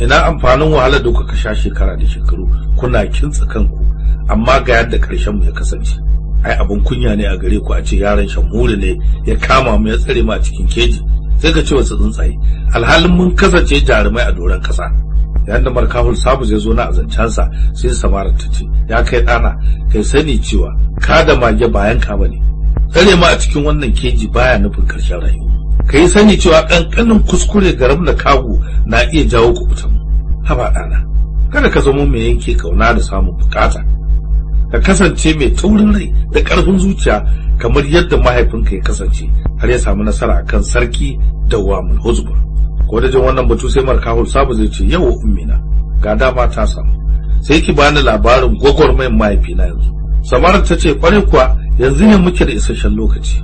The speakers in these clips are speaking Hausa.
ina amfanin wahalar da kuka sha shekara da shekaru kuna kintsa kanku amma ga yadda ƙarshen mu ya kasance. Ai abun kunya ne a gare ku a ce yaron shamuri ne ya kama mu ya tsare mu a cikin keji. Sai ka ce wasu tsuntsaye alhalin mun kasance jarumai a doron kasa yayin da markahul sabu zai zo na azancansa sai samara ta ce ya kai ɗana kai sani cewa ka da mage bayan ka ba ne tsare mu a cikin wannan keji baya nufin ƙarshen rayuwa. Kai sani cewa kankanin kuskure garam da kagu na iya jawo kubutan haba ɗana kada ka zama mai yanke ƙauna da samun buƙata ka kasance mai taurin rai da ƙarfin zuciya kamar yadda mahaifinka ya kasance har ya samu nasara akan sarki da wamul huzbur. Ko da jin wannan batu sai markahul sabu zai ce yau ummina ga dama ta samu. Sai ki bani labarin gwagwarmayin mahaifina yanzu. Samara ta ce ƙwarai kuwa yanzu ne muke da isasshen lokaci.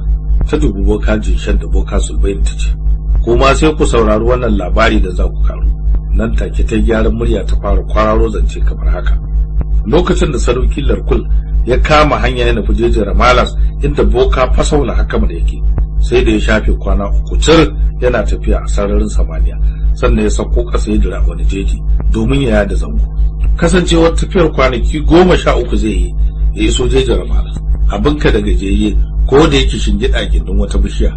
Ta dubi boka jinshan da boka sulbain ta ce kuma sai ku saurari wannan labari da za ku karu. Nan take ta gyaran murya ta fara kwararo zance kamar haka. Lokacin da sarauki larkul ya kama hanya ya nufi ramalas inda boka fasaula hakamar yake sai da ya shafe kwana uku cir yana tafiya a sararin samaniya. Sannan ya sauko ƙasa ya dira wani jeji domin ya yada zango. Kasancewar tafiyar kwanaki goma sha uku zai yi ya iso jejin ramalas. Abinka da gajeye ko da yake shingida gindin wata bishiya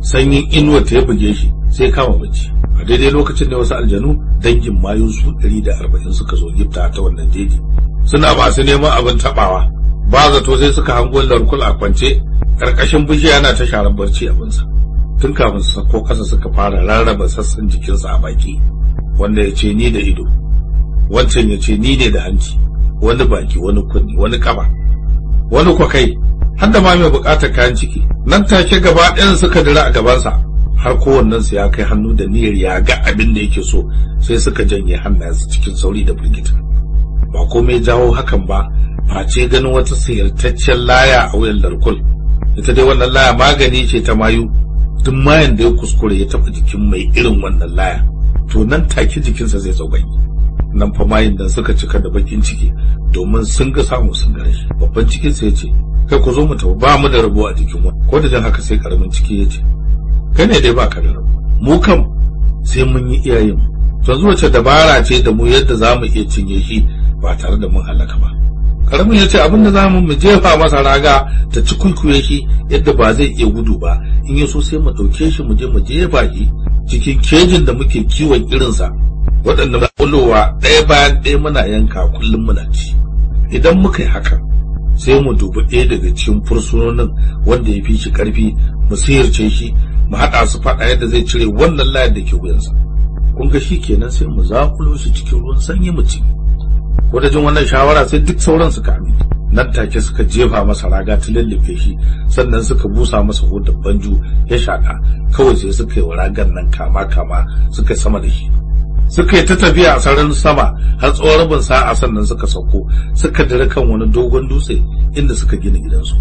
sanyin inuwa ta ya buge shi sai kama bacci. A daidai lokacin da wasu aljanu dangin mayu su ɗari da arba'in suka zo gifta ta wannan jeji. Suna masu neman abin tabawa ba zato sai suka hango larkul a kwance ƙarƙashin bishiya yana ta sharar barci abinsa tun kafin su sako kasa suka fara rarraba sassan jikinsa a baki. Wanda ya ce ni da ido wancan ya ce ni ne da hanci wani baki wani kunni wani kaba wani kwakai. Har da ma mai buƙatar kayan ciki. Nan take gaba ɗayan suka dira a gabansa har kowannen su ya kai hannu da niyyar ya ga abin da yake so sai suka janye hannayensu cikin sauri da firgita. Ba komai jawo hakan ba face ganin wata sayartaccen laya a wuyan larkul. Ita dai wannan laya magani ce ta mayu. Duk mayan da ya kuskure ya taba jikin mai irin wannan laya. To nan take jikinsa zai tsaugani nan fa mayin da suka cika da bakin ciki domin sun ga samu sun ga rashi. Babban cikin sa ya ce kai ku zo mu tafi ba mu da rabo a jikin wani. Ko da jan haka sai ƙaramin ciki ya ce kai ne dai baka da rabo. Mu kam sai mun yi iyayen to zuwa ce dabara ce da mu yadda za mu iya cinye shi ba tare da mun halaka ba? Karamin ya ce abin da za mu mu jefa masa raga ta ci kuikuye shi yadda ba zai iya gudu ba. In ya so sai mu ɗauke shi mu je mu jefa shi cikin kejin da muke kiwon irinsa waɗanda ƙulowa ɗaya bayan ɗaya muna yanka kullum muna ci. Idan muka yi haka sai mu dubi ɗaya daga cikin fursunonin wanda ya fi shi ƙarfi mu siyarce shi mu haɗa su faɗa yadda zai cire wannan layar da ke wuyansa. Kun ga shi kenan sai mu zakulo shi cikin ruwan sanyi mu ci. Ko da jin wannan shawara sai duk sauran suka aminta nan take suka jefa masa raga ta lallafe shi sannan suka busa masa hudar banju ya shaka kawai sai suka yi wa ragan nan kama kama suka sama da shi. Suka yi ta tafiya a sararin sama har tsawon rabin sa'a sannan suka sauko suka dira kan wani dogon dutse inda suka gina gidansu.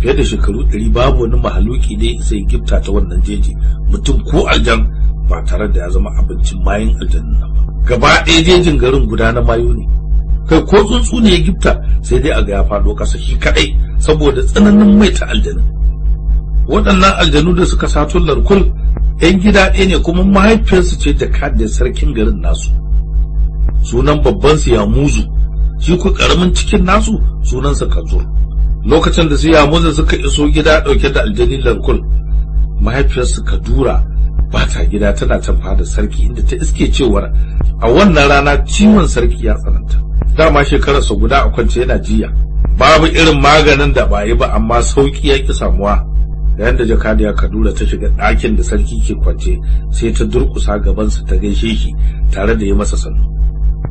Fiye da shekaru ɗari babu wani mahaluki ne ya gifta ta wannan jeji mutum ko aljan ba tare da ya zama abincin mayin aljanun nan ba. Gaba ɗaya jejin garin guda na mayu ne. Kai ko tsuntsu ne ya gifta sai dai a ga ya faɗo ƙasa shi kaɗai saboda tsananin mai ta aljanu waɗannan aljanu da suka sato larkul yan gida ɗaya ne kuma mahaifiyarsu ce da kadin sarkin garin nasu. Sunan babban su ya muzu shi ku ƙaramin cikin nasu sunansa kanzur lokacin da su ya muzu suka iso gida ɗauke da aljani larkul mahaifiyarsu kadura ba ta gida tana can fada sarki inda ta iske cewar a wannan rana ciwon sarki ya tsananta. Dama shekararsa guda a kwance yana jiya babu irin maganin da ba yi ba amma sauƙi ya ki samuwa. Yayin da jakadiya kadura ta shiga ɗakin da sarki ke kwance sai ta durƙusa gabansa ta gaishe shi tare da yi masa sannu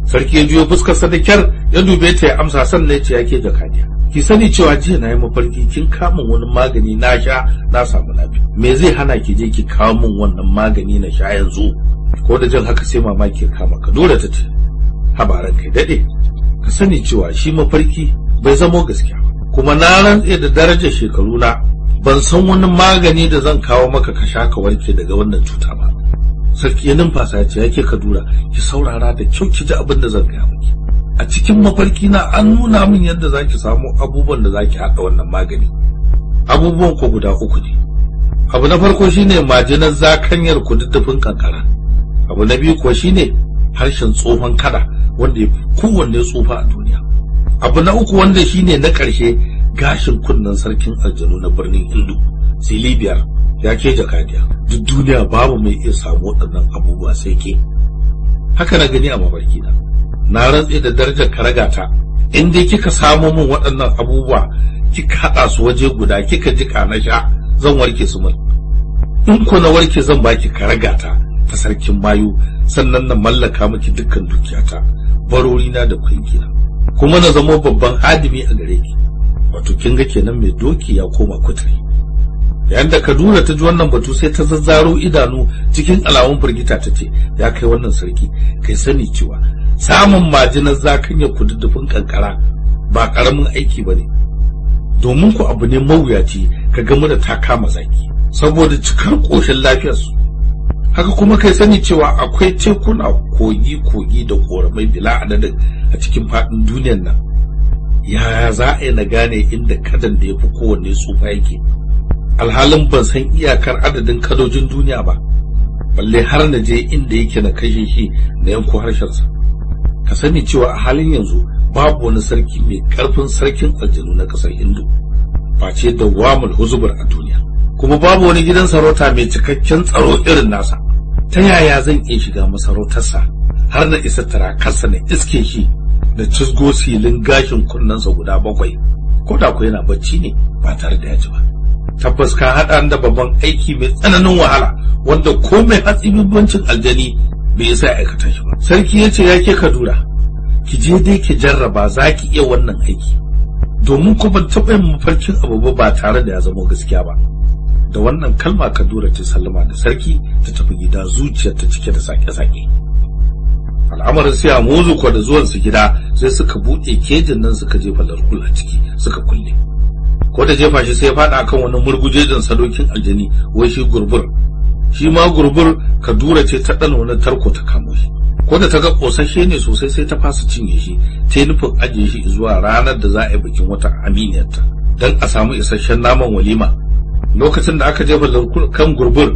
sarki ya juyo fuskarsa da kyar ya dube ta ya amsa sannan ya ce yake jakadiya ki sani cewa jiya na yi mafarki kin kamun wani magani na sha na samu lafiya. Me zai hana ki je ki kawo min wannan magani na sha yanzu? Ko da jin haka sai mamaki ya kama ka dole ta ce habaran kai daɗe ka sani cewa shi mafarki bai zamo gaskiya kuma na rantse da darajar shekaru na ban san wani magani da zan kawo maka ka sha ka warke daga wannan cuta ba. Sarki ya numfasa ya ce yake kadura ki saurara da kyau ki ji abin da zan gaya miki. A cikin mafarki na an nuna min yadda zaki samu abubuwan da zaki haɗa wannan magani. Abubuwan ko guda uku ne. Abu na farko shine majinar zakanyar kududdufin kankara. Abu na biyu kuwa shine harshen tsohon kada wanda ya kowanne tsufa a duniya. Abu na uku wanda shine na ƙarshe gashin kunnen sarkin aljanu na birnin hindu silibiyar ya ke jakadiya. Duk duniya babu mai iya samu waɗannan abubuwa sai ke. Haka na gani a mafarki na na rantse da darajar karagata. In dai kika samo min waɗannan abubuwa kika haɗa su waje guda kika jika na sha zan warke su mun in ko na warke zan baki karagata ta sarkin mayu sannan na mallaka miki dukkan dukiyata barori na da kwankina kuma na zama babban hadimi a gare ki. Wato kin ga kenan mai doki ya koma kuturi. Yayin da Kaduna ta ji wannan batu sai ta zazzaro idanu cikin alamun firgita ta ce ya kai wannan sarki kai sani cewa samun majinar zakan ya kududdufin kankara ba ƙaramin aiki ba ne domin ku abu ne mawuyaci ka gamu da ta kama zaki saboda cikar koshin lafiyarsu. Haka kuma kai sani cewa akwai tekuna kogi-kogi da koramai bila adadin a cikin faɗin duniyar nan. Yaya za a yi na gane inda kadan da ya fi kowanne tsufa yake? Alhalin ban san iyakar adadin kadojin duniya ba. Balle har na je inda yake na kashe shi na yanko harshensa. Ka sani cewa a halin yanzu babu wani sarki mai ƙarfin sarkin aljanu na ƙasar hindu face da wamul huzubur a duniya. Kuma babu wani gidan sarauta mai cikakken tsaro irin nasa. Ta yaya zan iya shiga masarautarsa har na isa tarakarsa na iske shi? Da cizgo silin gashin kunnensa guda bakwai. Ko da ku yana bacci ne ba tare da ya ji ba. Tabbas ka haɗa da babban aiki mai tsananin wahala wanda ko mai hatsi bambancin aljani bai isa ya aikata shi ba. Sarki ya ce ya ke kadura ki je dai ki jarraba za ki iya wannan aiki. Domin ku ban taɓa yin mafarkin abu ba ba tare da ya zama gaskiya ba. Da wannan kalma kadura ta sallama da sarki ta tafi gida zuciyar ta cike da sake-sake. Al'amarin sai a mozu ko da zuwan su gida sai suka buɗe kejin nan suka jefa larkul a ciki suka kulle. Ko da jefa shi sai ya faɗa akan wani murgujejin sadokin aljani wai shi gurbur. Shi ma gurbur kadura ce ta ɗan wani tarko ta kamo shi. Ko da ta ga ƙosashe ne sosai sai ta fasa cinye shi ta nufin ajiye shi zuwa ranar da za a yi bikin wata aminiyarta don a samu isasshen naman walima. Lokacin da aka jefa kan gurbur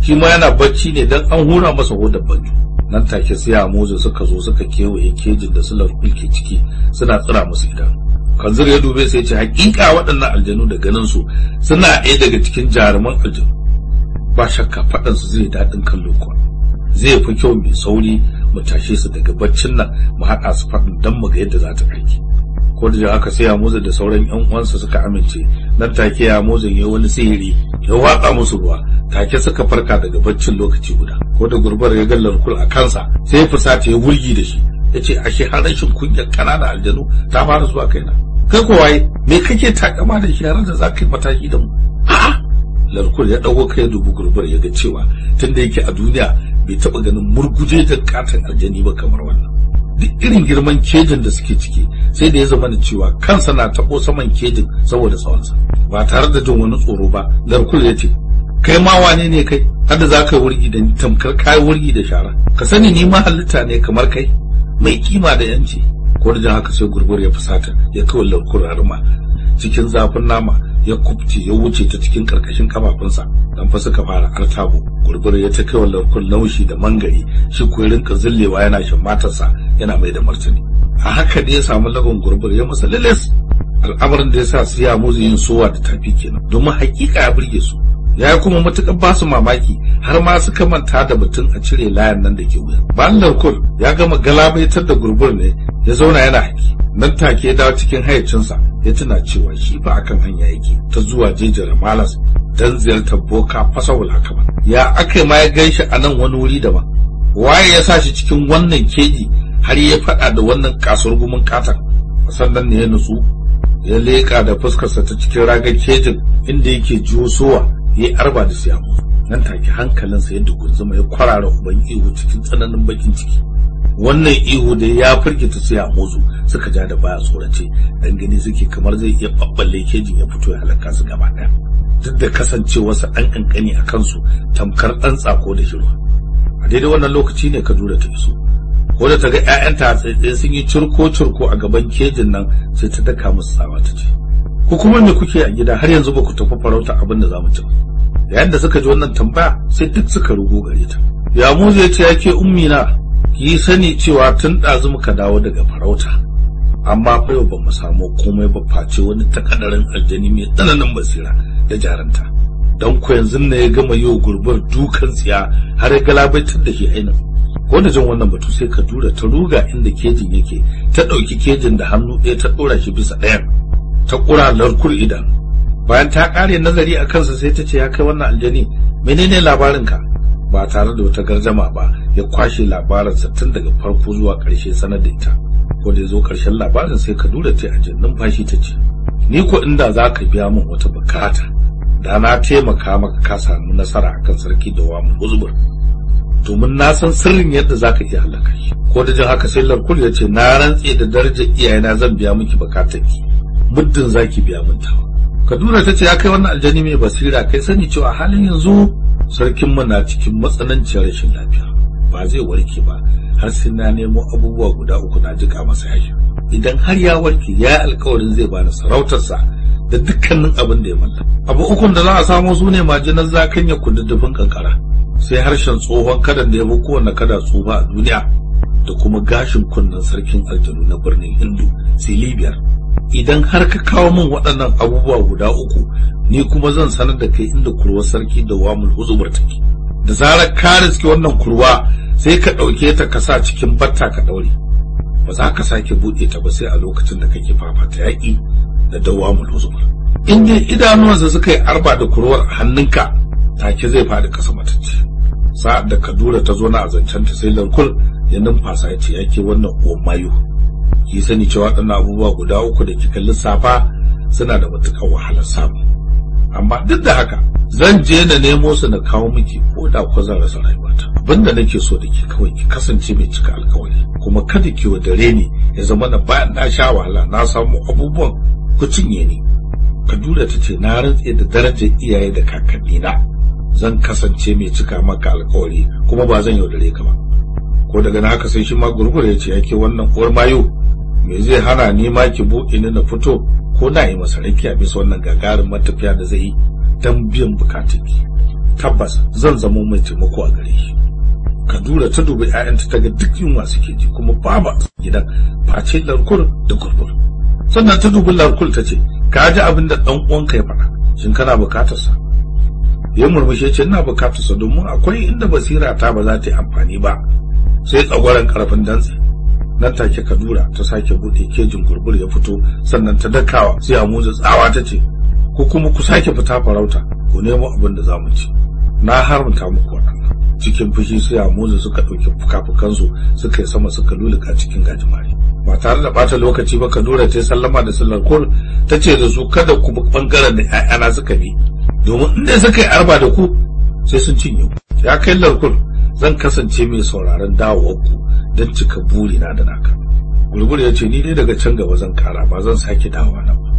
shi ma yana bacci ne don an hura masa hodar banjo. Nan take sai a mozu suka zo suka kewaye kejin da su larkul ke ciki suna tsira musu idanu kanzir ya dube sai ce hakika waɗannan aljanu da ganin su suna ɗaya daga cikin jaruman aljanu. Ba shakka faɗan su zai daɗin kallo kuwa. Zai fi kyau mai sauri mu tashe su daga baccin nan mu haɗa su faɗin don mu ga yadda za ta ƙarki da aka sai ya muzu da sauran yan uwansa suka amince. Nan take ya muzu ya wani sihiri ya watsa musu ruwa. Take suka farka daga baccin lokaci guda. Ko da gurbar ya ga larkul a kansa sai ya fusata ya wurgi da shi. Yace ashe har rashin kunyar kanana aljanu ta fara zuwa kaina. Kai ko waye? Me kake takama da shi? Har da zaka yi mataki da mu? Larkul ya dago kai dubu gurbar ya ga cewa tunda yake a duniya bai taba ganin murguje da katon aljani ba kamar wannan. Duk irin girman kejin da suke ciki sai da ya zama da cewa kansa na tabo saman kejin saboda tsawonsa. Ba tare da jin wani tsoro ba larkul ya ce kai ma wane ne kai? Har za ka wurgi da tamkar kai wurgi da shara. Ka sani ni ma halitta ne kamar kai mai kima da yanci. Ko da haka sai gurbur ya fusata ya kawo larkul harma cikin zafin nama. Ya kubce ya wuce ta cikin ƙarƙashin kafafunsa dan fa suka fara artabo gurbur ya ta kaiwa larkul naushi da mangari. Shi ko rinka zillewa yana shan matarsa yana mai da martani. A haka da ya samu lagon gurbur ya masa lilis al'amarin da ya sa su ya muzu yin sowa da tafi kenan. Domin hakika ya burge su. Ya kuma matuƙar ba su mamaki har ma suka manta da mutum a cire layan nan da ke wuya bayan larkul ya gama galabaitar da gurbur ne ya zauna yana haki. Nan take ya dawo cikin hayyacinsa ya tuna cewa shi ba akan hanya yake ta zuwa jejjera malas dan ziyartar boka fasawul haka ba ya aka ma ya gan shi a nan wani wuri daban? Waye ya sa shi cikin wannan keji har ya faɗa da wannan kasuwar gumin katon sannan ne ya nutsu ya leƙa da fuskarsa ta cikin ragar kejin inda yake jiwo sowa ya arba da siyamu nan take hankalinsa yadda gunzuma ya kwarara uban ihu cikin tsananin bakin ciki. Wannan ihu da ya firgita su ya suka ja da baya tsorace. Dan gani suke kamar zai iya babballe kejin ya fito ya halaka su gaba ɗaya duk da kasancewarsa dan kankani a kansu tamkar dan tsako da shirwa a daidai wannan lokaci ne kadura ta iso. Ko da ta ga ƴaƴanta a sun yi curko curko a gaban kejin nan sai ta daka musu tsawa ta ce ku kuma me kuke a gida har yanzu ba ku tafi farauta abin da za mu ci yayin da suka ji wannan tambaya sai duk suka rugo gare ta. Ya muzu ya ce yake ummi na ki sani cewa tun ɗazu muka dawo daga farauta. Amma fa yau ba mu samu komai ba face wani takadarin aljani mai tsananin basira da jaranta don ku yanzu ne ya gama yau gurbar dukan tsiya har ya galabaitar da shi ainihin. Ko da jin wannan batu sai ka dura ta ruga inda kejin yake ta ɗauki kejin da hannu ɗaya ta ɗora shi bisa ɗayan. Ta ƙura larkur idan. Bayan ta ƙare nazari a kansa sai ta ce ya kai wannan aljani menene labarinka? Ba tare da wata garjama ba ya kwashe labarinsa tun daga farko zuwa ƙarshe sanar da ita ko da zo ƙarshen labarin sai ka dura ta ajin numfashi ta ce ni ko inda za ka biya min wata buƙata da na taimaka maka ka samu nasara akan sarki da wamu uzbur domin na san sirrin yadda za ka iya halaka shi. Ko da jin haka sai larkul ya ce na rantse da darajar iyayena zan biya miki bukatarki. Muddin za ki biya min tawa. Kaduna ta ce ya kai wannan aljani mai basira kai sani cewa halin yanzu sarkinmu na cikin matsananciyar rashin lafiya. Ba zai warke ba har sai na nemo abubuwa guda uku na jika masa yashi idan har ya warke ya alkawarin zai bani sarautarsa da dukkanin abin da ya mallaka. Abu ukun da za a samo su ne majinar zakanya kududdufin kankara. Sai harshen tsohon kadan da ya fi kowane kada tsufa a duniya da kuma gashin kunnen sarkin aljanu na birnin hindu silibiyar idan har ka kawo min waɗannan abubuwa guda uku ni kuma zan sanar da kai inda kurwar sarki da wamul huzubar take. Da zarar ka riske wannan kurwa sai ka ɗauke ta ka sa cikin batta ka ɗaure. Ba za ka sake buɗe ta ba sai a lokacin da kake fafata yaƙi da dawamul huzubar in dai idanuwansa suka yi arba da kurwar hannunka take zai faɗi kasa matacce. Sa'ad da kadura ta zo na a zancen ta sai larkul ya numfasa ya ce yake wannan mayu ki sani cewa waɗannan abubuwa guda uku da kika lissafa suna da matuƙar wahalar samu. Amma duk da haka zan je na nemo su na kawo miki ko da ko zan rasa rayuwata. Abinda nake so da ke kawai ki kasance mai cika alkawari. Kuma kada ki wadare ni ya zama na bayan na sha wahala na samu abubuwan ku cinye ni. Kadura ta ce na rantse da darajar iyaye da kakanni na zan kasance mai cika maka alkawari kuma ba zan yaudare ka ba. Ko daga na haka sai shi ma gurgura ya ce yake wannan uwar mayo me zai hana ni ma ki buɗe ni na fito ko na yi masa rakiya bisa wannan gagarin matafiya da zai yi don biyan bukatunki tabbas zan zamo mai taimako a gare shi. Kadura ta dubi 'ya'yanta ta ga duk yunwa suke ji kuma babu gidan face larkur da kurkur sannan ta dubi larkur ta ce ka ji abin da ɗan uwanka ya faɗa. Shin kana bukatarsa ya murmushe ce ina bukatarsa domin akwai inda basira ta ba za ta yi amfani ba. Sai tsagwaron ƙarfin dantse nan take kadura ta sake buɗe kejin gurbur ya fito sannan ta dakawa sai a tsawa ta ce ko kuma ku sake fita farauta ku nemo abin da za mu ci. Na haramta muku waɗannan cikin fushi sai a suka ɗauki fuka-fukansu suka yi sama suka luluka cikin gajimare. Ba tare da bata lokaci ba kadura ta sallama da sallar kol ta ce da su kada ku ɓangaren da 'ya'yana suka bi domin inda suka yi arba da ku sai sun cinye ku. Ya kai larkul zan kasance mai sauraron dawowarku don cika burina da naka. Gurgur ya ce ni dai daga can gaba zan kara ba zan sake dawowa nan ba.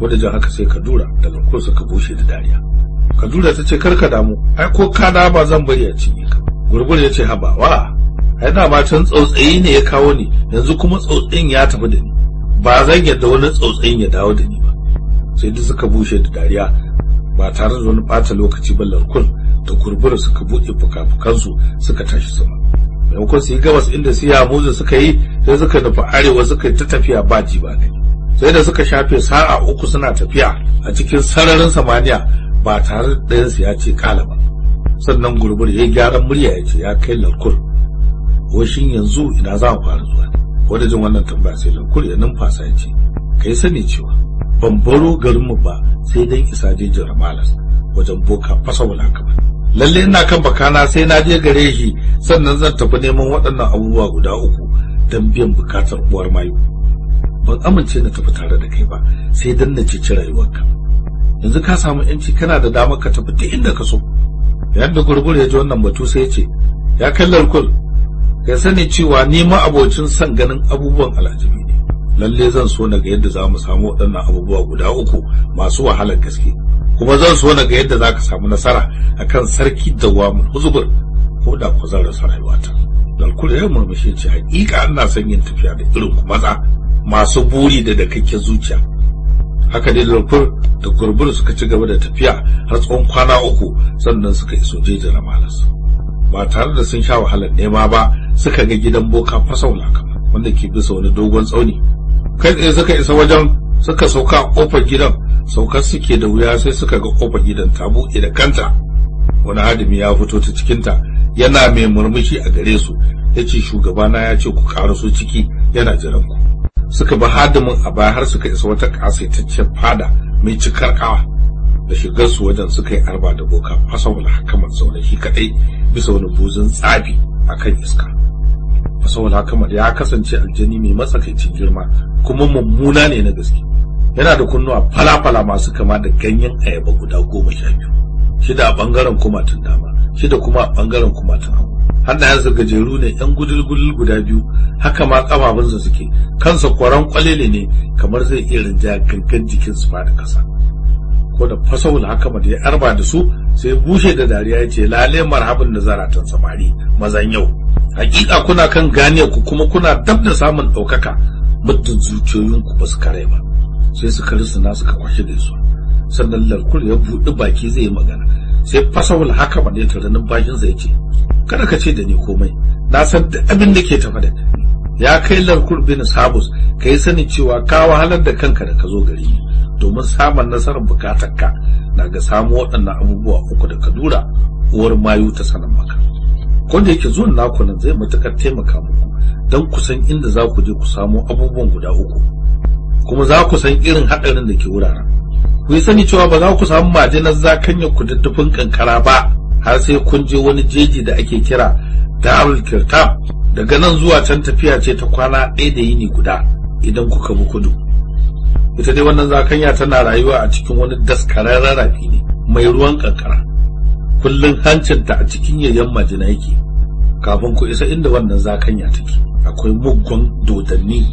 Wanda jan haka sai kadura da larkul suka bushe da dariya. Kadura ta ce kar ka damu ai ko kana ba zan bari a cinye ka. Gurgur ya ce habawa ai dama can tsautsayi ne ya kawo ni yanzu kuma tsautsayin ya tafi da ni. Ba zan yadda wani tsautsayin ya dawo da ni ba. Sai duk suka bushe da dariya ba tare da wani ɓata lokaci ba larkul. Da kurbura suka buɗe fuka-fukansu suka tashi sama. Maimakon su yi gabas inda su ya muzu suka yi sai suka nufi arewa suka ta tafiya ba ji ba gani. Sai da suka shafe sa'a uku suna tafiya a cikin sararin samaniya ba tare da ɗayansu ya ce kala ba. Sannan gurbur ya gyaran murya ya ce ya kai larkur shin yanzu ina za mu fara zuwa? Wadda jin wannan tambaya sai larkur ya numfasa ya ce kai sani cewa ban baro garinmu ba sai dan isa jejin ramalas wajen boka fasa wulaka ba. Lalle ina kan bakana sai na je gare shi sannan zan tafi neman waɗannan abubuwa guda uku don biyan buƙatar uwar mayu. Ban amince na tafi tare da kai ba sai dan na ceci rayuwarka. Yanzu ka samu yanci kana da damar ka tafi duk inda ka so. Yadda gurgur ya ji wannan batu sai ya ce ya kallar kul ya sani cewa ni ma abocin son ganin abubuwan alajabi ne. Lalle zan so na ga yadda za mu samu waɗannan abubuwa guda uku masu wahalar gaske. Kuma zan so na ga yadda za ka samu nasara akan sarki dawamun huzubur ko da ku zan rasa rayuwata. Dalkul ya murmushe ce hakika ina son yin tafiya da irin ku maza masu buri da dakakken zuciya. Haka dai dalkul da gurbur suka ci gaba da tafiya har tsawon kwana uku sannan suka iso jejin ramalas ba tare da sun sha wahalar nema ba suka ga gidan boka fasaula wanda ke bisa wani dogon tsauni. Kai tsaye suka isa wajen suka sauka a ƙofar gidan saukar suke da wuya sai suka ga ƙofar gidan ta buɗe da kanta. Wani hadimi ya fito ta cikinta yana mai murmushi a gare su. Ya ce shugabana ya ce ku karaso ciki yana jiran ku. Suka bi hadimin a baya har suka isa wata kasaitaccen fada mai cikar kawa da shigar su wajen suka yi arba da boka fasawul hakamar zaune shi kadai bisa wani buzun tsafi akan iska. Fasawul hakamar ya kasance aljani mai matsakaicin girma kuma mummuna ne na gaske. Yana da kunnuwa falafala masu kama da ganyen ayaba guda goma sha biyu. Shida a ɓangaren kumatun dama shida kuma a ɓangaren kumatun hagu. Hannayensa gajeru ne yan gudul guda biyu. Haka ma kafafunsa suke. Kansa kwaran kwalele ne kamar zai iya rinja gangan jikin su fada kasa ko da fasahul haka da ya arba da su sai bushe da dariya ya ce lale marhaban da zaratan samari mazan yau. Hakika kuna kan gane ku kuma kuna dab da samun ɗaukaka. Muddin zuciyoyinku ba su kare ba. Sai suka risina suka kwashe da su. Sannan larkur ya buɗi baki zai yi magana. Sai fasahul haka ba ya tare numfashinsa ya ce kada ka ce da ni komai. Na san da abin da ke tafa da ya kai larkur bin sabus ka yi sani cewa ka wahalar da kanka da ka zo gari domin samun nasarar bukatarka na ga samu waɗannan abubuwa uku da ka dura uwar mayu ta sanan maka. Ko da yake zuwan naku nan zai matuƙar taimaka muku don ku san inda za ku je ku samo abubuwan guda uku. Kuma za ku san irin haɗarin da ke wuraren. Ku yi sani cewa ba za ku samu majinar zakanya ku daddufin kankara ba har sai kun je wani jeji da ake kira darul kirtab. Daga nan zuwa can tafiya ce ta kwana ɗaya da yini guda idan kuka bi kudu. Ita dai wannan zakanya tana rayuwa a cikin wani daskararren rafi ne mai ruwan kankara kullum hancinta a cikin yayyan majina yake. Kafin ku isa inda wannan zakanya take. Akwai muggan dodanni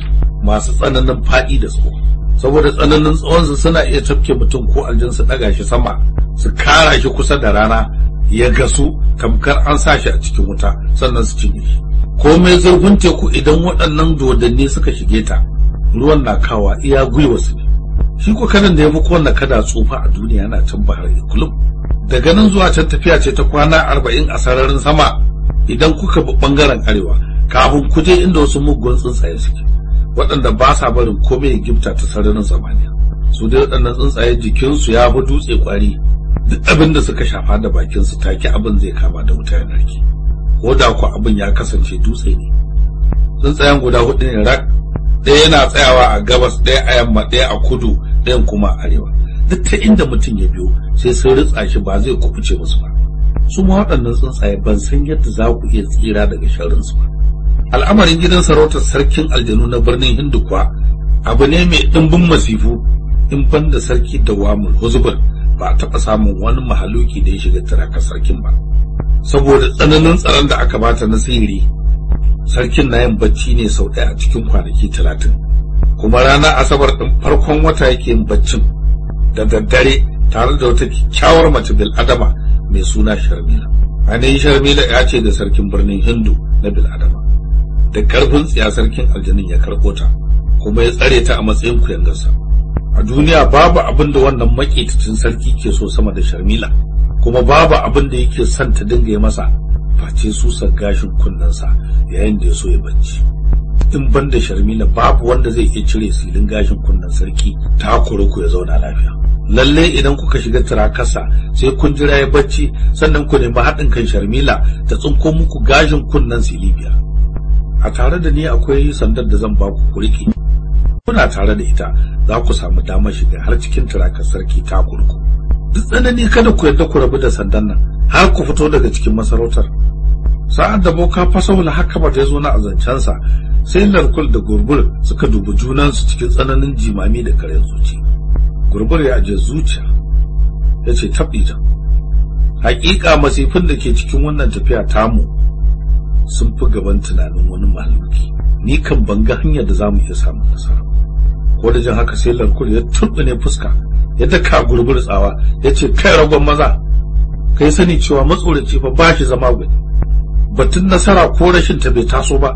masu tsananin faɗi da tsawo. Saboda tsananin tsawonsu suna iya tafke mutum ko aljin su ɗaga shi sama su kara shi kusa da rana ya gasu tamkar an sa shi a cikin wuta sannan su cinye shi. Komai zurfin teku idan waɗannan dodanni suka shige ta ruwan na kawa iya gwiwa su ne. Shi ko kanan da ya fi kowanne kada tsufa a duniya yana can bahar ikulum daga nan zuwa can tafiya ce ta kwana arba'in a sararin sama idan kuka bi ɓangaren arewa kafin ku je inda wasu muggun tsuntsaye suke waɗanda ba sa barin komai ya gifta ta sararin samaniya. Su dai waɗannan tsuntsaye jikinsu ya fi dutse kwari duk abin da suka shafa da bakinsu take abin zai kama da wuta ya narke ko da ku abin ya kasance dutse ne. Tsuntsayen guda huɗu ne rak ɗaya yana tsayawa a gabas ɗaya a yamma ɗaya a kudu ɗayan kuma a arewa. Duk ta inda mutum ya biyo sai sun ritsa shi ba zai kubuce musu ba. Su ma waɗannan tsuntsaye ban san yadda za ku iya tsira daga sharrinsu ba. Al'amarin gidan sarautar sarkin aljanu na birnin hindu kuwa abu ne mai ɗimbin masifu in ban da sarki da wamul huzubul ba a taɓa samun wani mahaluki da ya shiga tiraka sarkin ba. Saboda tsananin tsaron da aka bata na sihiri sarkin na yin bacci ne sau ɗaya a cikin kwanaki talatin. Kuma ranar asabar ɗin farkon wata yake yin baccin da daddare tare da wata kyakkyawar mace bil adama mai suna sharmila. Ainihin sharmila ya ce da sarkin birnin hindu na bil adama da ƙarfin tsiya sarkin aljanin ya karɓo ta kuma ya tsare ta a matsayin kuyangarsa. A duniya babu abin da wannan maƙetacin sarki ke so sama da sharmila kuma babu abin da yake son ta dinga yi masa face susar gashin kunnensa yayin da ya so ya bacci. In ban da sharmila babu wanda zai iya cire silin gashin kunnen sarki ta ku ya zauna lafiya. Lalle idan kuka shiga tirakasa sai kun jira ya bacci sannan ku nemi haɗin kan sharmila ta tsinko muku gashin kunnen silibiya a tare da ni akwai sandar da zan baku ku riƙe. Kuna tare da ita za ku samu damar shiga har cikin tirakar sarki ta kurku. Duk tsanani kada ku yarda ku rabu da sandan nan har ku fito daga cikin masarautar. Sa'ad da boka fasahul haka ba ya zo na azancensa sai larkul da gurbur suka dubi junansu cikin tsananin jimami da karen zuci. Gurbur ya aje zuciya. Ya ce jan hakika masifin da ke cikin wannan tafiya tamu sun fi gaban tunanin wani mahaluki. Ni kan banga hanyar da za mu iya samun nasara ko da jin haka sai larkul ya turbine fuska ya daka gurbur tsawa ya ce kai ragon maza kai sani cewa matsoraci fa ba shi zama gwani. Batun nasara ko rashin ta bai taso ba.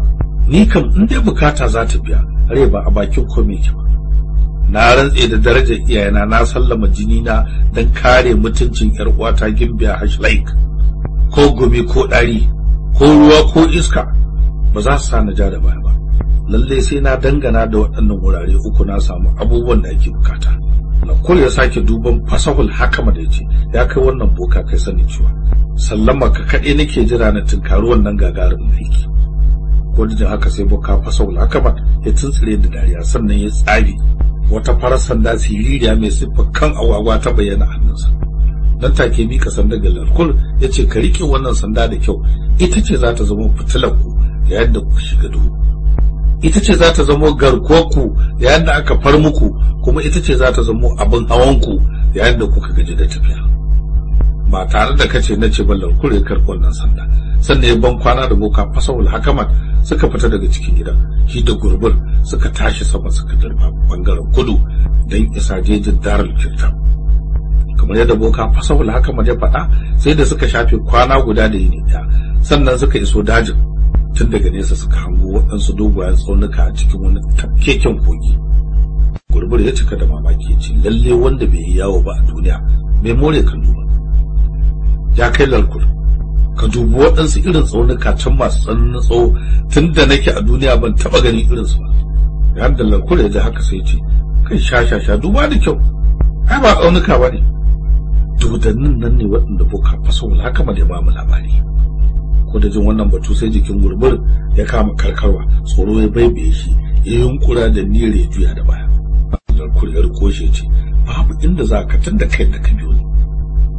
Ni kam in dai buƙata za ta biya rai ba a bakin kome ke ba. Na rantse da darajar iyayena na sallama jini na don kare mutuncin yar uwata gimbiya hashlaik ko gumi ko ɗari ko ruwa ko iska ba za su sa na ja da baya ba. Lalle sai na dangana da waɗannan wurare uku na samu abubuwan da ake buƙata. Nakul ya sake duban fasahul hakama da ya ce ya kai wannan boka kai sani cewa sallama ka kaɗai nake jira na tunkari wannan gagarumin aiki. Ko da haka sai boka fasahul hakama ya tuntsire da dariya sannan ya tsari wata farar sanda siririya mai siffar kan agwagwa ta bayyana hannunsa. Dan take mika sanda ga Nakul ya ce ka riƙe wannan sanda da kyau. Ita ce za ta zama fitilar ku yayin da shiga duhu. Ita ce za ta zamo garkuwarku yayin da aka far muku kuma ita ce za ta zamo abin hawanku yayin da kuka gaji da tafiya. Ba tare da kace na ce ballar kure karkon nan sanda. Sannan ya ban kwana da boka fasawul hakaman suka fita daga cikin gida shi da gurbur suka tashi sama suka darba ɓangaren kudu don isa jejin darul kirta kamar yadda boka fasawul hakaman ya faɗa sai da suka shafe kwana guda da yini ɗaya. Sannan suka iso dajin tun daga nesa suka hango waɗansu dogayen tsaunuka a cikin wani tafkeken kogi. Gurbur ya cika da mamaki ce lalle wanda bai yi yawo ba a duniya bai more duba ya kai lalkur. Ka dubi waɗansu irin tsaunuka can masu tsananin tsawo tun da nake a duniya ban taɓa ganin irinsu ba. Yayin da lalkur ya ji haka sai ce kai sha sha sha duba da kyau. Ai ba tsaunuka ba ne. Dudannin nan ne waɗanda boka fasawul haka da ba mu labari. Ko da jin wannan batu sai jikin gurbur ya kama karkarwa tsoro ya baibaye shi ya yunkura da niyyar ya juya da baya. Lalkur ya riko shi ce babu inda za ka tunda kai da ka biyo ni.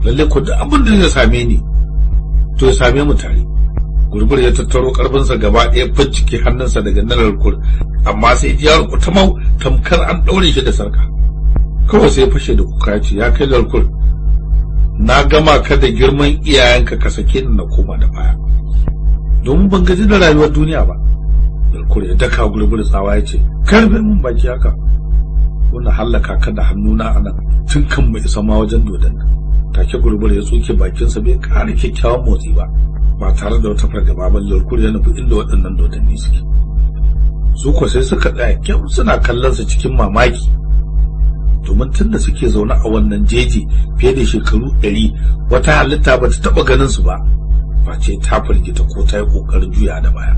Lalle ko da abin da zai same ni to ya same mu tare. Gurbur ya tattaro karfinsa gaba ɗaya bincike hannunsa daga nan lalkur amma sai ya ta mau tamkar an ɗaure shi da sarka kawai sai fashe da kuka ce ya kai lalkur na gama ka da girman iyayenka ka sake ni na koma da baya. Domin ban gaji da rayuwar duniya ba. Lalkur ya daka gurbur tsawa ya ce ƙarfe mun baki haka. Wannan hallaka ka da hannuna a nan tun kan mai isa ma wajen dodon nan. Take gurbur ya tsoke bakinsa bai kare kyakkyawan motsi ba ba tare da wata fargaba ba lalkur ya nufi inda waɗannan dodanni suke. Su ko sai suka tsaya kyau suna kallon sa cikin mamaki. Domin tun da suke zaune a wannan jeji fiye da shekaru ɗari wata halitta ba ta taɓa ganin su ba face ta firgita ko ta yi ƙoƙarin juya da baya.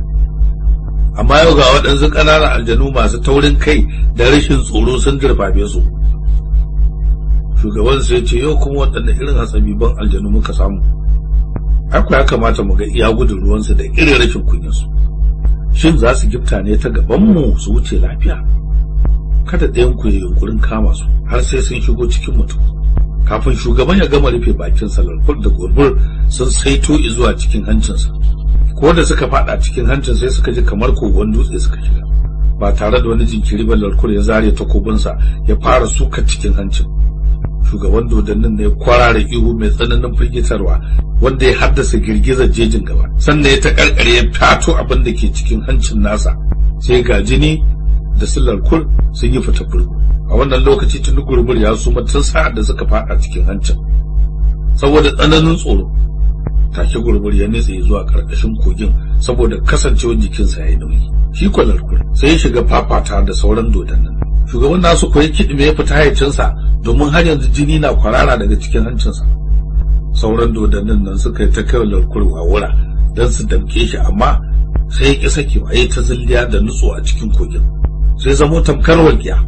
Amma yau ga waɗansu ƙananan aljanu masu taurin kai da rashin tsoro sun dirfafe su. Shugaban sai ce yau kuma waɗanne irin hatsabiban aljanu muka samu. Haka ya kamata mu ga iya gudun ruwansu da irin rashin kunyarsu shin za su gifta ne ta gabanmu su wuce lafiya? Kada ɗayan ku ya yunkurin kama su har sai sun shigo cikin mutum. Kafin shugaban ya gama rufe bakin salarkur da gurbur sun saito zuwa cikin hancinsa ko da suka fada cikin hancin sai suka ji kamar kogon dutse suka shiga. Ba tare da wani jinkiri ba larkur ya zare takobinsa ya fara suka cikin hancin. Shugaban dodannin ne kwarara ihu mai tsananin firgitarwa wanda ya haddasa girgizar jejin gaba. Sannan ya ta karkare ya fato abin da ke cikin hancin nasa. Sai ga jini da sillar kul sun yi fita burgu a wannan lokaci tuni gurbur ya suma tun sa'ad da suka fada cikin hancin. Saboda tsananin tsoro take gurbur ya nitse zuwa ƙarƙashin kogin saboda kasancewar jikinsa yayi nauyi. Shi kwalar kul sai ya shiga fafata da sauran dodannin. Shugaban nasu ko ya kidime ya fita hayacinsa domin har yanzu jini na kwarara daga cikin hancinsa. Sauran dodannin nan suka yi ta kai larkurwa wura don su damke shi amma sai ya ƙi sakewa ya ta zilliya da nutso a cikin kogin. Sai zamo tamkar walƙiya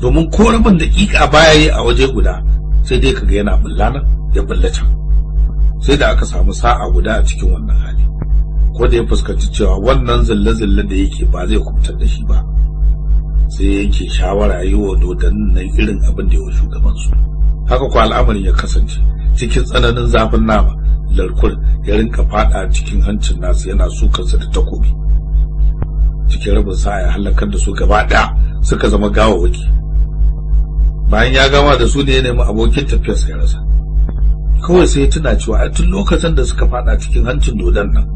domin ko rabin daƙiƙa baya yi a waje guda sai dai kaga yana bulla nan ya bulla can. Sai da aka samu sa'a guda a cikin wannan hali. Ko da ya fuskanci cewa wannan zille-zille da yake ba zai kuɓutar da shi ba sai yake shawara yi wa dodannin nan irin abin da ya wa shugabansu. Haka ko al'amarin ya kasance cikin tsananin zafin nama larkur ya rinka fada cikin hancin nasu yana sukarsa da takobi. Cikin rabin sa ya halakar da su gaba ɗaya suka zama gawawaki bayan ya gama da su ne ya nemi abokin tafiyarsa ya rasa. Kawai sai ya tuna cewa a tun lokacin da suka fada cikin hancin dodon nan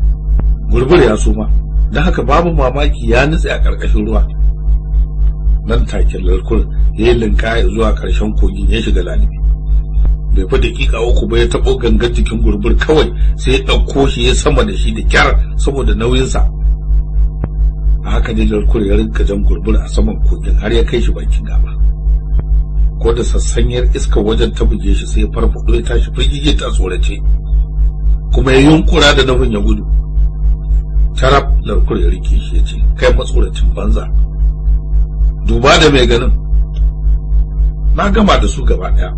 gurbur ya suma. Don haka babu mamaki ya nutse a ƙarƙashin ruwa. Nan take larkur ya yi linkaya zuwa ƙarshen kogin ya shiga lalibi bai fi dakika uku ba ya taɓo gangan jikin gurbur kawai sai ya ɗauko shi ya sama da shi da kyar saboda nauyinsa. A haka ne larkur ya rinka jan gurbur a saman kogin har ya kai shi bakin gaba. Ko da sassanyar iskar wajen ta buge shi sai farfaɗo ya tashi firgige ta tsorace. Kuma ya yunkura da nufin ya gudu. Tarab larkur ya riƙe shi ya ce kai matsoracin banza. Duba da mai ganin. Na gama da su gaba ɗaya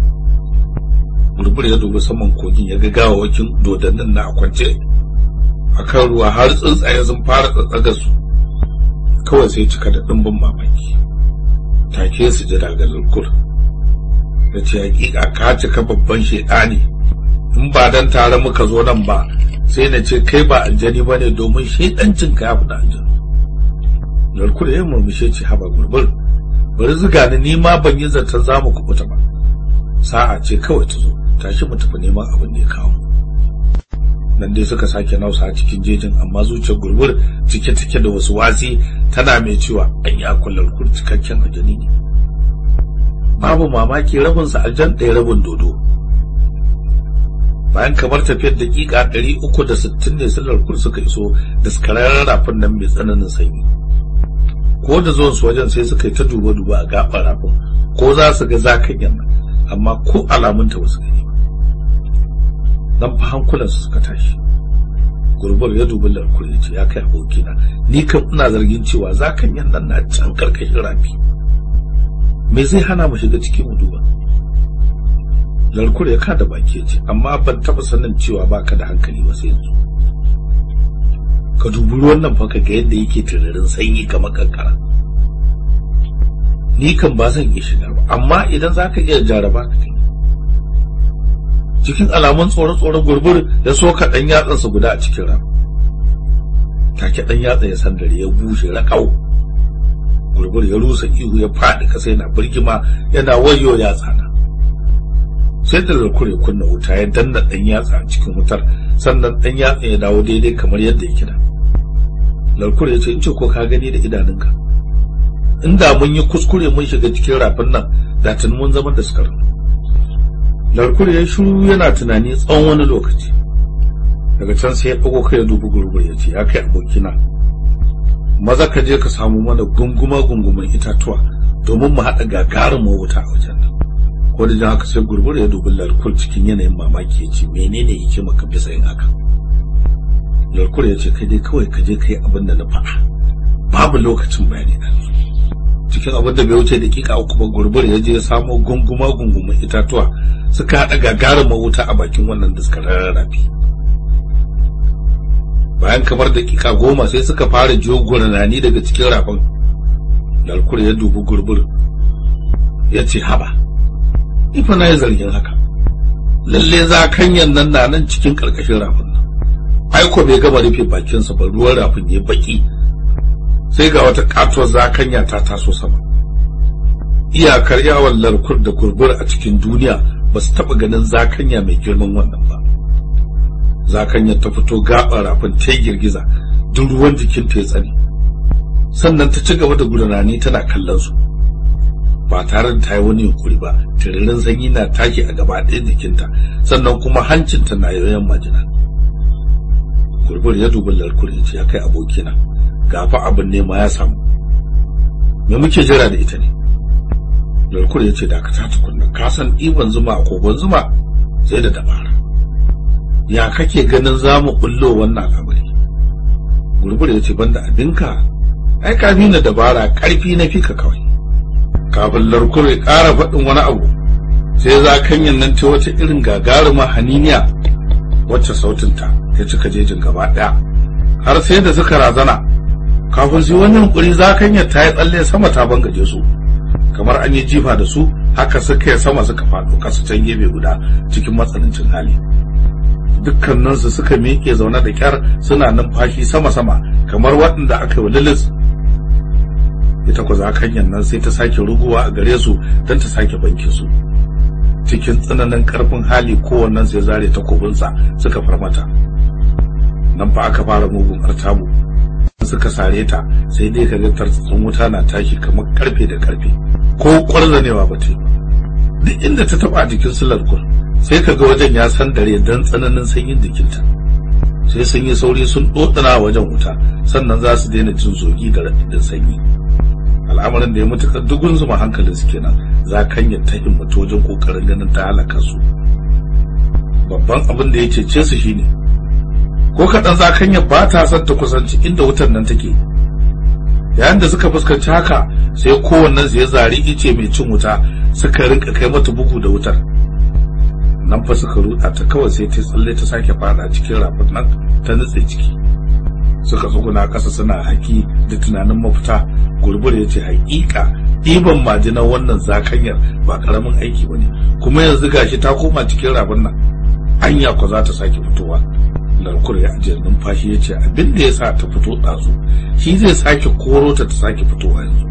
burbur ya dubi saman kogin ya ga gawawakin dodannin na kwance. A kan ruwa har tsuntsaye sun fara tsatsaga su. Kawai sai cika da ɗimbin mamaki. Take su jira ga larkur ya ce hakika ka cika babban shaidani. In ba dan tare muka zo nan ba sai na ce kai ba aljani ba ne domin shaidancin ka ya fi da aljani. Larkur ya murmushe ce haba burbur bari ziga ni ni ma ban yi zaton za mu kubuta ba. Sa'a ce kawai ta zo tashi mu tafi neman abin da ya kawo nan dai suka sake nausa cikin jejin amma zuciyar gurbur cike take da wasu wasi tana mai cewa an yi akullar kur cikakken ne. Babu mamaki rabin sa aljan ɗaya rabin dodo. Bayan kamar tafiyar dakika ɗari uku da sittin ne sallar kur suka iso da skararren rafin nan mai tsananin sanyi. Ko da zuwan su wajen sai suka yi ta duba duba a gaɓar rafin ko za su ga zakan yana amma ko alamunta ba su gani ba. Dan fa hankulansu suka tashi. Gurbar ya dubi larkul ya ce ya kai abokina ni kam ina zargin cewa zakan yan nan na can ƙarƙashin rafi. Me zai hana mu shiga cikin mu duba? Larkul ya kada baki ya ce amma ban taba sanin cewa baka da hankali ba sai yanzu. Ka dubi ruwan nan ka ga yadda yake tirarin sanyi kamar kankara. Ni kan ba zan iya shiga ba amma idan zaka iya jaraba ka cikin alamun tsore-tsore gurbur ya soka ɗan yatsansa guda a cikin ram take ɗan yatsa ya sandare ya bushe raƙau gurbur ya rusa ihu ya faɗi kasa yana birgima yana wayo yatsa na sai da ya kunna wuta ya danna ɗan yatsa a cikin wutar sannan ɗan yatsa ya dawo daidai kamar yadda ya kira larkur ya ce in ce ko ka gani da idanunka? Inda mun yi kuskure mun shiga cikin rafin nan da tun mun zama da suka larkur ya shiru yana tunani tsawon wani lokaci. Daga can sai ya ɗago kai ya dubi gurgur ya ce ya kai abokina maza ka je ka samu mana gunguma gunguman itatuwa domin mu haɗa gagarin wuta a wajen nan. Ko da jan haka sai gurgur ya dubi larkur cikin yanayin mamaki ya ce menene yake maka bisa yin haka? Larkur ya ce kai dai kawai ka je ka yi abin da na faɗa. Babu lokacin bayani na cikin abin da bai wuce dakika uku ba gurbur ya je ya samo gunguma gunguman itatuwa suka haɗa gagarin wuta a bakin wannan daskar rarrafi bayan kamar dakika goma sai suka fara jiyo gurnani daga cikin rafin. Lalkur ya dubi gurbur ya ce haba ifa na yi zargin haka. Lalle za kanyan nan na nan cikin ƙarƙashin rafin nan. Aiko bai gama rufe bakinsa ba ruwan rafin ya baki sai ga wata katuwar zakanya ta taso sama. Iyakar yawon larkur da kurbur a cikin duniya ba su taɓa ganin zakanya mai girman wannan ba. Zakanyar ta fito gaɓar rafin ta girgiza duk ruwan jikin ta ya tsane. Sannan ta ci gaba da gudanani tana kallon su. Ba tare da ta yi wani yunkuri ba. Tiririn sanyi na tashi a gaba ɗaya jikinta sannan kuma hancinta na yoyon majina. Kurbur ya dubi larkur ya ce ya kai abokina gafa abin nema ya samu. Me muke jira da ita ne? Lalkur ya ce dakata tukunna ka san ɗiban zuma a kogon zuma sai da dabara. Ya kake ganin za mu bullo wannan al'amari? Gurbur ya ce banda abinka? Ai ka na dabara ƙarfi na fika kawai. Kafin larkur ya ƙara faɗin wani abu. Sai za kanyan nan ta wata irin gagaruma haniniya wacce sautinta ya cika jejin gaba ɗaya. Har sai da suka razana. Kafin su wani yunkuri zakanya ta yi tsalle sama ta bangaje su. Kamar an yi jifa da su haka suka yi sama suka faɗo ƙasa can gefe guda cikin matsanancin hali. Dukkaninsu suka miƙe zaune da kyar suna numfashi sama-sama kamar waɗanda aka yi lilis ita ku zakanyan nan sai ta sake ruguwa a gare su don ta sake banke su. Cikin tsananin ƙarfin hali kowannen sai zare takobinsa suka farmata. Nan fa aka fara mugun artabu. Suka sare ta sai dai kaga tartsatsin wuta na tashi kamar ƙarfe da ƙarfe ko kwarzanewa ba ta duk inda ta taba jikin sular kur sai kaga wajen ya san dare dan tsananin sanyin jikinta. Sai sun yi sauri sun dodana wajen wuta sannan za su daina jin zogi da raɗaɗin sanyi. Al'amarin da ya mutuka dugun zuma hankalin su kenan. Za kan ya ta himmatu wajen ƙoƙarin ganin ta halaka su. Babban abin da ya cece su shine ko kaɗan zakanya ba ta son ta kusanci inda wutar nan take. Yayin da suka fuskanci haka sai kowannen ya zari ice mai cin wuta suka rinka kai mata bugu da wutar. Nan fa suka ruɗa ta kawai sai ta tsalle ta sake fada cikin rafin nan ta nutse ciki. Suka tsuguna ƙasa suna haki da tunanin mafita. Gurbure ya ce haƙiƙa ɗiban majinan wannan zakanyar ba ƙaramin aiki ba ne. Kuma yanzu gashi ta koma cikin rafin nan. Anya ko za ta sake fitowa. Larkur ya ajiyar numfashi ya ce abin da ya sa ta fito ɗazu shi zai sake koro ta ta sake fitowa yanzu.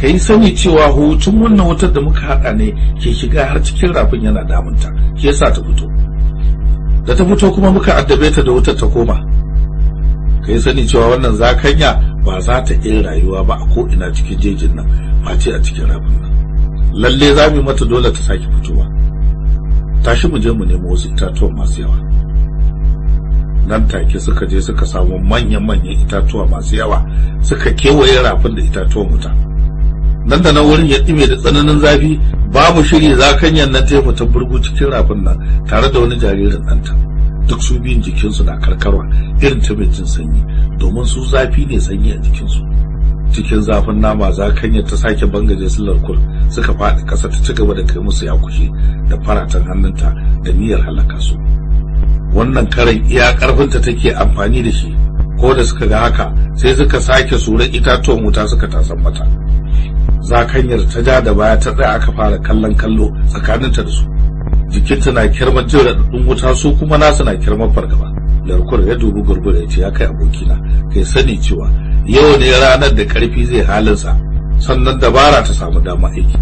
Ka yi sani cewa hutun wannan wutar da muka haɗa ne ke shiga har cikin rafin yana damunta shi yasa ta fito. Da ta fito kuma muka addabe ta da wutar ta koma. Ka yi sani cewa wannan zakanya ba za ta iya rayuwa ba a ko'ina cikin jejin nan face a cikin rafin nan. Lalle za mu mata dole ta sake fitowa. Tashi mu je mu nemo wasu itatuwan masu yawa. Nan take suka je suka samu manyan-manyan itatuwa masu yawa suka kewaye rafin da itatuwan wuta nan da nan wurin ya ɗime da tsananin zafi babu shiri zakanyan nan ta ta burgu cikin rafin nan tare da wani jaririn ɗanta. Duk su biyun jikinsu na karkarwa irin ta mai jin sanyi. Domin su zafi ne sanyi a jikinsu. Cikin zafin nama zakanyar ta sake bangaje su larkul suka faɗi ƙasa ta ci gaba da kai musu yakushe da faratan hannunta da niyyar halaka su. Wannan karan iya ƙarfinta take amfani da shi. Ko da suka ga haka sai suka sake suran itatuwan wuta suka tasan mata. Zakanyar ta ja da baya ta tsaya aka fara kallon kallo tsakaninta da su. Jikinta na kirmar jin raɗaɗin wuta su kuma nasu na kirmar fargaba. Larkur ya dubi gurgura ya ce ya kai abokina kai sani cewa yau ne ranar da ƙarfi zai halinsa sannan dabara ta samu dama aiki.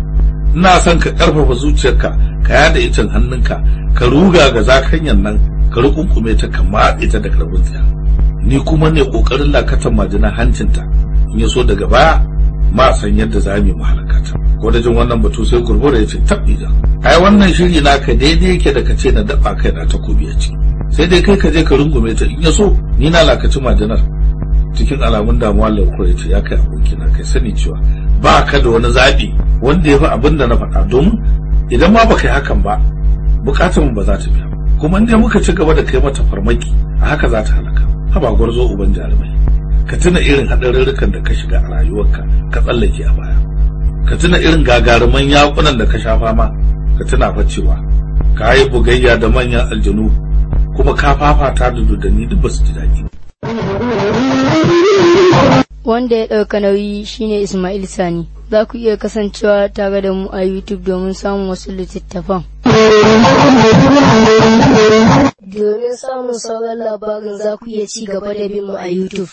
Ina son ka ƙarfafa zuciyarka ka yada icen hannunka ka ruga ga zakanyan nan ka rukunkume ta ka matse ta da ƙarfin tsiya ni kuma ne ƙoƙarin lakatan majina hancinta. In ya so daga baya ma san yadda za mu yi halakata ko da jin wannan batu sai gurgura ya ce tabbi da ai wannan shiri naka daidai yake da kace na daba kai na takobi a ciki. Sai dai kai ka je ka rungume ta in ya so ni na lakaci majinar cikin alamun damuwa larkura ya ce ya kai abokina kai sani cewa ba ka da wani zaɓi wanda ya fi abin da na faɗa. Domin idan ma ba kai hakan ba buƙatar ba za ta biya. Kuma in dai muka ci gaba da kai mata farmaki a haka za ta halaka haba gwarzo uban jarumai ka tuna irin haɗarurrukan da ka shiga a rayuwarka ka tsallake a baya. Ka tuna irin gagaruman yakunan da ka sha fama ka tuna fa cewa ka yi bugayya da manyan aljanu kuma ka fafata da dodanni duk ba su ji daɗi Wanda ya ɗauka nauyi shine Ismail Sani. Za ku iya kasancewa tare da mu a YouTube domin samun wasu littattafan. Domin samun sauran labarin za ku iya ci gaba da bin mu a YouTube.